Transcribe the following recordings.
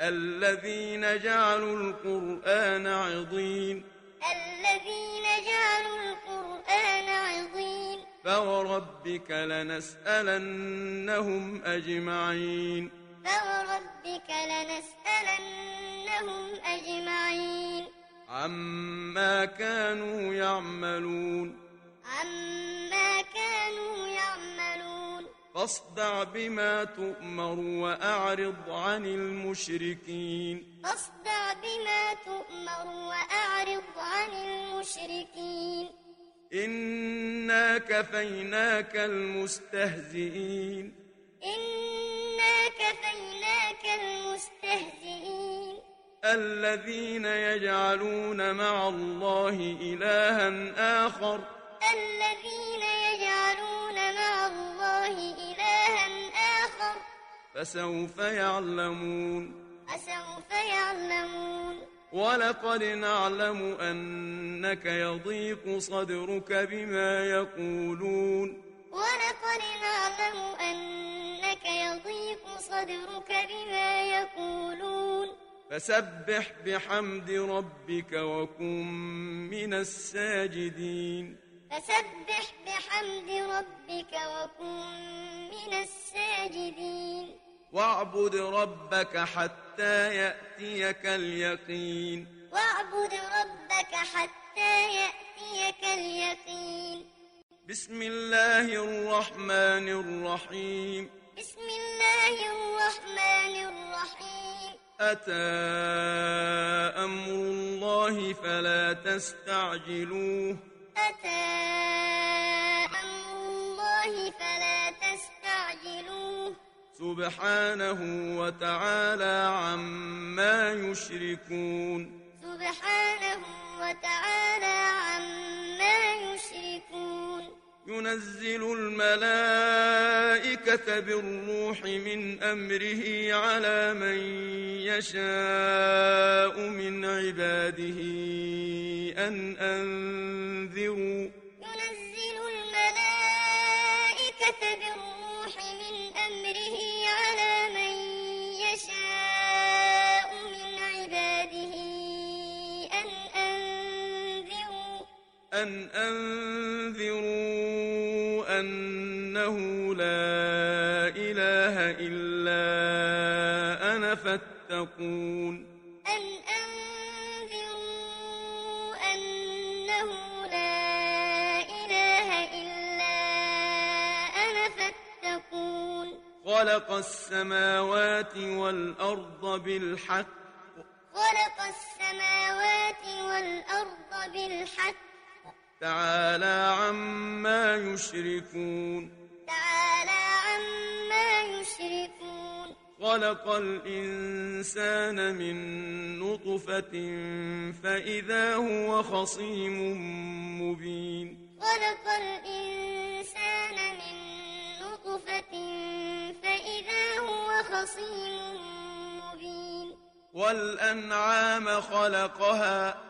الذين جعلوا القرآن عضين. الذين جعلوا القرآن عضين. فوربك لنسألنهم أجمعين. فوربك لنسألنهم أجمعين. عما كانوا يعملون. عما كانوا يعملون فاصدع بما تؤمر وأعرض عن المشركين. فاصدع بما تؤمر وأعرض عن المشركين. إنا كفيناك المستهزئين. إنا كفيناك المستهزئين. الذين يجعلون مع الله إلها آخر. الذين يجعلون فسوف يعلمون. فسوف يعلمون. ولقد نعلم أنك يضيق صدرك بما يقولون. ولقد نعلم أنك يضيق صدرك بما يقولون. فسبح بحمد ربك وكن من الساجدين. فسبح بحمد ربك وكن من الساجدين. واعبد ربك حتى يأتيك اليقين. واعبد ربك حتى يأتيك اليقين. بسم الله الرحمن الرحيم. بسم الله الرحمن الرحيم. أتى أمر الله فلا تستعجلوه. أتى أمر الله فلا سبحانه وتعالى عما يشركون. سبحانه وتعالى عما يشركون. ينزل الملائكة بالروح من أمره على من يشاء من عباده أن أنذروا أن أنذروا أنه لا إله إلا أنا فاتقون أن أنذروا أنه لا إله إلا أنا فاتقون خلق السماوات والأرض بالحق خلق السماوات والأرض بالحق تعالى عما يشركون. تعالى عما يشركون. خلق الإنسان من نطفة فإذا هو خصيم مبين. خلق الإنسان من نطفة فإذا هو خصيم مبين. والأنعام خلقها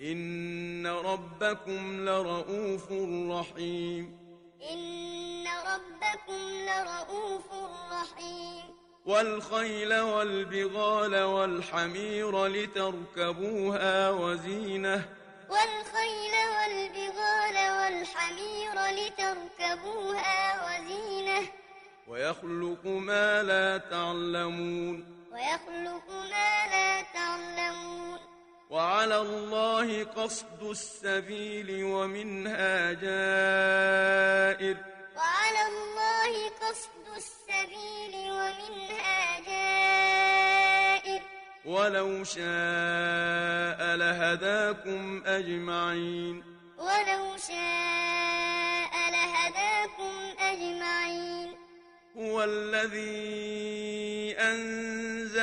إن ربكم لرؤوف رحيم. إن ربكم لرؤوف رحيم. والخيل والبغال والحمير لتركبوها وزينة. والخيل والبغال والحمير لتركبوها وزينة. ويخلق ما لا تعلمون. ويخلق ما وعلى الله قصد السبيل ومنها جائر. وعلى الله قصد السبيل ومنها جائر. ولو شاء لهداكم أجمعين. ولو شاء لهداكم أجمعين. هو الذي أنزل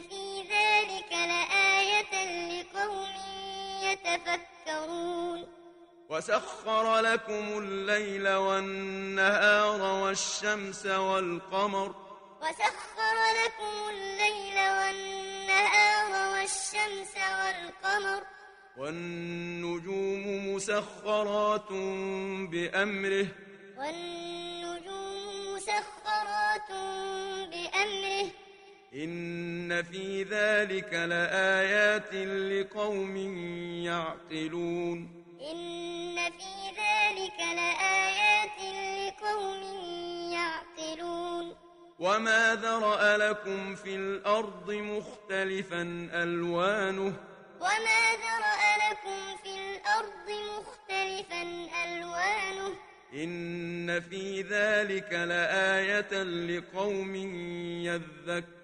في ذلك لآية لقوم يتفكرون وسخر لكم الليل والنهار والشمس والقمر وسخر لكم الليل والنهار والشمس والقمر والنجوم مسخرات بأمره والنجوم مسخرات بأمره إن في ذلك لآيات لقوم يعقلون إن في ذلك لآيات لقوم يعقلون وما ذرأ لكم في الأرض مختلفا ألوانه وما ذرأ لكم في الأرض مختلفا ألوانه إن في ذلك لآية لقوم يذكرون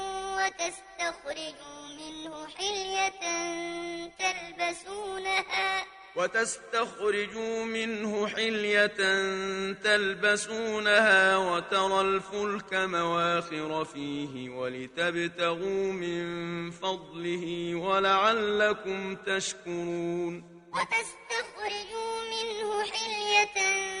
وتستخرجوا منه حلية تلبسونها. وتستخرجوا منه حلية تلبسونها وترى الفلك مواخر فيه ولتبتغوا من فضله ولعلكم تشكرون. وتستخرجوا منه حلية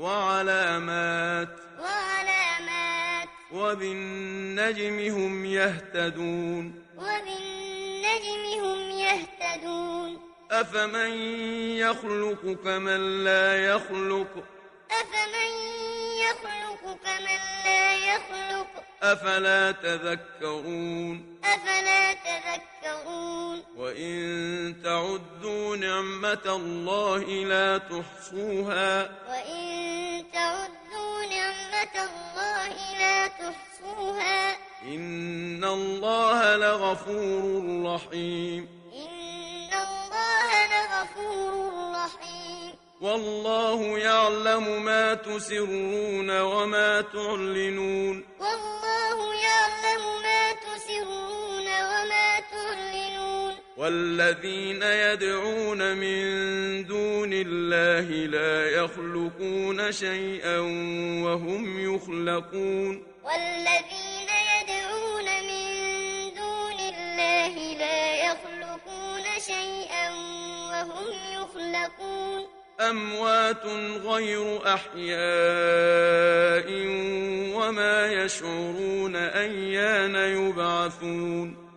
وعلامات وعلامات وبالنجم هم يهتدون وبالنجم هم يهتدون أفمن يخلق كمن لا يخلق؟ أفمن يخلق كمن لا يخلق؟ أفلا تذكرون؟ أفلا تذكرون؟ وإن تعدوا نعمة الله لا تحصوها؟ وإن نعمة الله لا تحصوها إن الله لغفور رحيم إن الله لغفور رحيم والله يعلم ما تسرون وما تعلنون والله والذين يدعون من دون الله لا يخلقون شيئا وهم يخلقون. والذين يدعون من دون الله لا يخلقون شيئا وهم يخلقون. أموات غير أحياء وما يشعرون أيان يبعثون.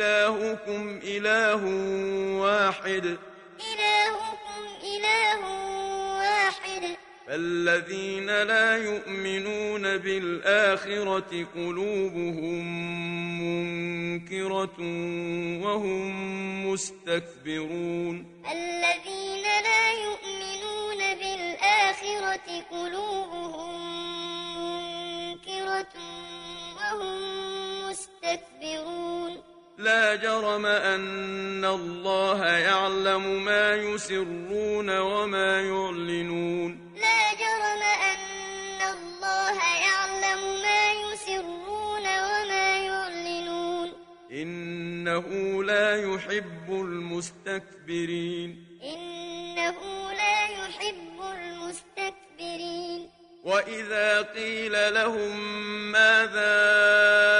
إلهكم إله واحد. إلهكم إله واحد. فالذين لا يؤمنون بالآخرة قلوبهم منكرة وهم مستكبرون. الذين لا يؤمنون بالآخرة قلوبهم منكرة وهم مستكبرون. لا جرم أن الله يعلم ما يسرون وما يعلنون. لا جرم أن الله يعلم ما يسرون وما يعلنون. إنه لا يحب المستكبرين. إنه لا يحب المستكبرين. وإذا قيل لهم ماذا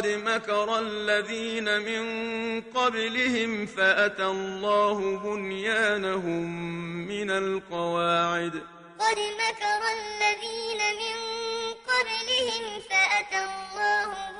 قد مكر الذين من قبلهم فأتى الله بنيانهم من القواعد. قد مكر الذين من قبلهم فأتى الله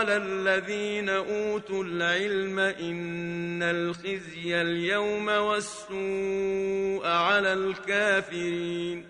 قال الذين أوتوا العلم إن الخزي اليوم والسوء على الكافرين.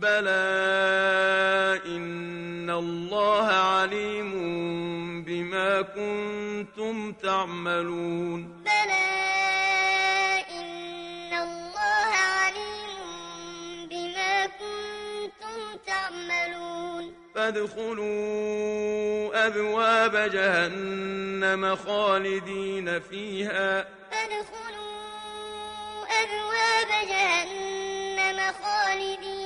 بلى إن الله عليم بما كنتم تعملون بلى إن الله عليم بما كنتم تعملون فادخلوا أبواب جهنم خالدين فيها فادخلوا أبواب جهنم خالدين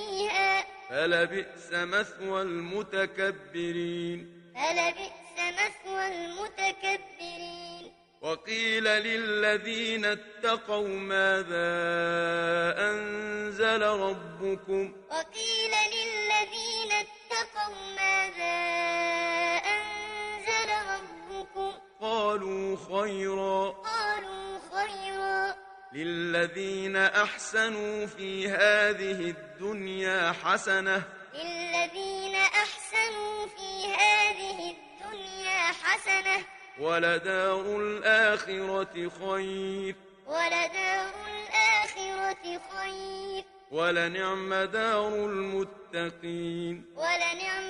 فيها. فلبئس مثوى المتكبرين. فلبئس مثوى المتكبرين. وقيل للذين اتقوا ماذا أنزل ربكم؟ وقيل للذين اتقوا ماذا أنزل ربكم؟ قالوا خيرا. قالوا خيرا. للذين أحسنوا في هذه الدنيا حسنة للذين أحسنوا في هذه الدنيا حسنة ولدار الآخرة خير ولدار الآخرة خير ولنعم دار المتقين ولنعم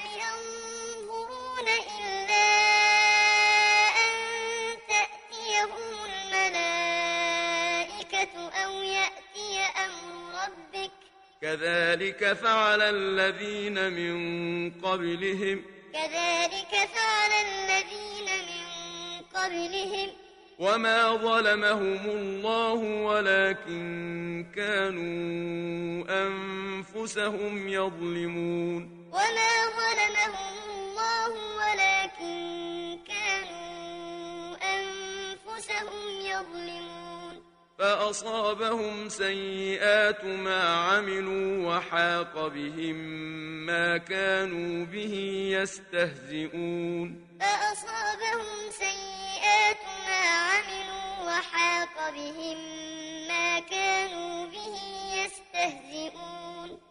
كذلك فعل الذين من قبلهم. كذلك فعل الذين من قبلهم. وما ظلمهم الله ولكن كانوا أنفسهم يظلمون. وما ظلمهم الله ولكن كانوا أنفسهم يظلمون. فأصابهم سيئات ما عملوا وحاق بهم ما كانوا به يستهزئون. فأصابهم سيئات ما عملوا وحاق بهم ما كانوا به يستهزئون.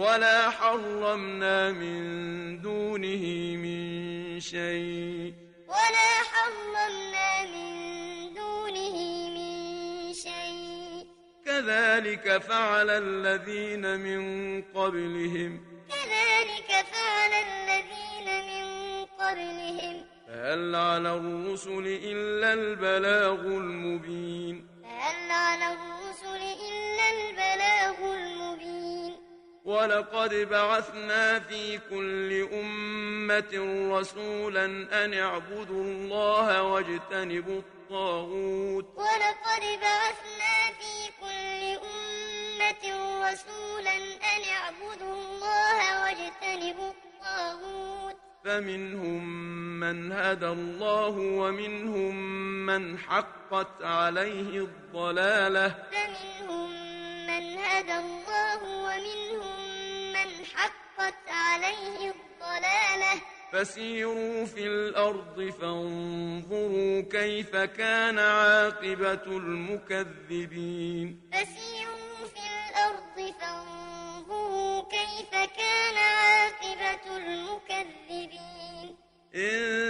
ولا حرمنا من دونه من شيء. ولا حرمنا من دونه من شيء. كذلك فعل الذين من قبلهم. كذلك فعل الذين من قبلهم. فهل على الرسل إلا البلاغ المبين. فهل على الرسل إلا البلاغ المبين ولقد بعثنا في كل أمة رسولا أن اعبدوا الله واجتنبوا الطاغوت. ولقد بعثنا في كل أمة رسولا أن اعبدوا الله واجتنبوا الطاغوت. فمنهم من هدى الله ومنهم من حقت عليه الضلالة. فمنهم من هدى الله ومنهم من حقت عليه الضلالة. فسيروا في الأرض فانظروا كيف كان عاقبة المكذبين. فسيروا في الأرض فانظروا كيف كان عاقبة المكذبين. إن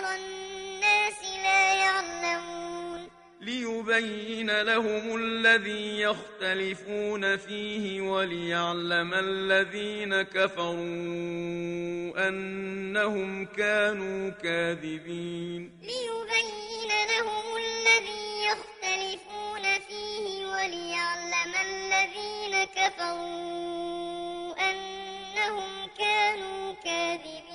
أكثر الناس لا يعلمون. ليبين لهم الذي يختلفون فيه وليعلم الذين كفروا أنهم كانوا كاذبين. ليبين لهم الذي يختلفون فيه وليعلم الذين كفروا أنهم كانوا كاذبين.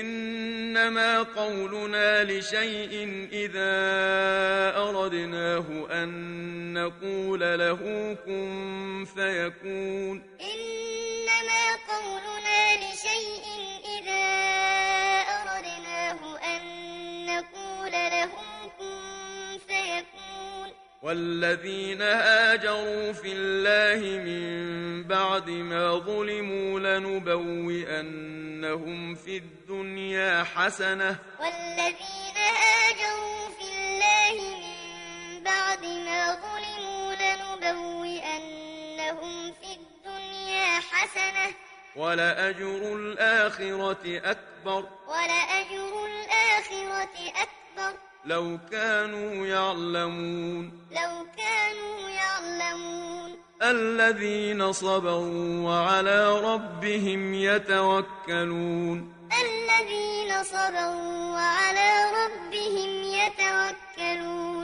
إنما قولنا لشيء إذا أردناه أن نقول له كن فيكون. إنما قولنا لشيء إذا أردناه أن نقول له كن والذين هاجروا في الله من بعد ما ظلموا لنبوئنهم في الدنيا حسنة. والذين هاجروا في الله من بعد ما ظلموا لنبوئنهم في الدنيا حسنة. ولأجر الآخرة أكبر. ولأجر الآخرة أكبر. لو كانوا يعلمون لو كانوا يعلمون الذين صبروا وعلى ربهم يتوكلون الذين صبروا وعلى ربهم يتوكلون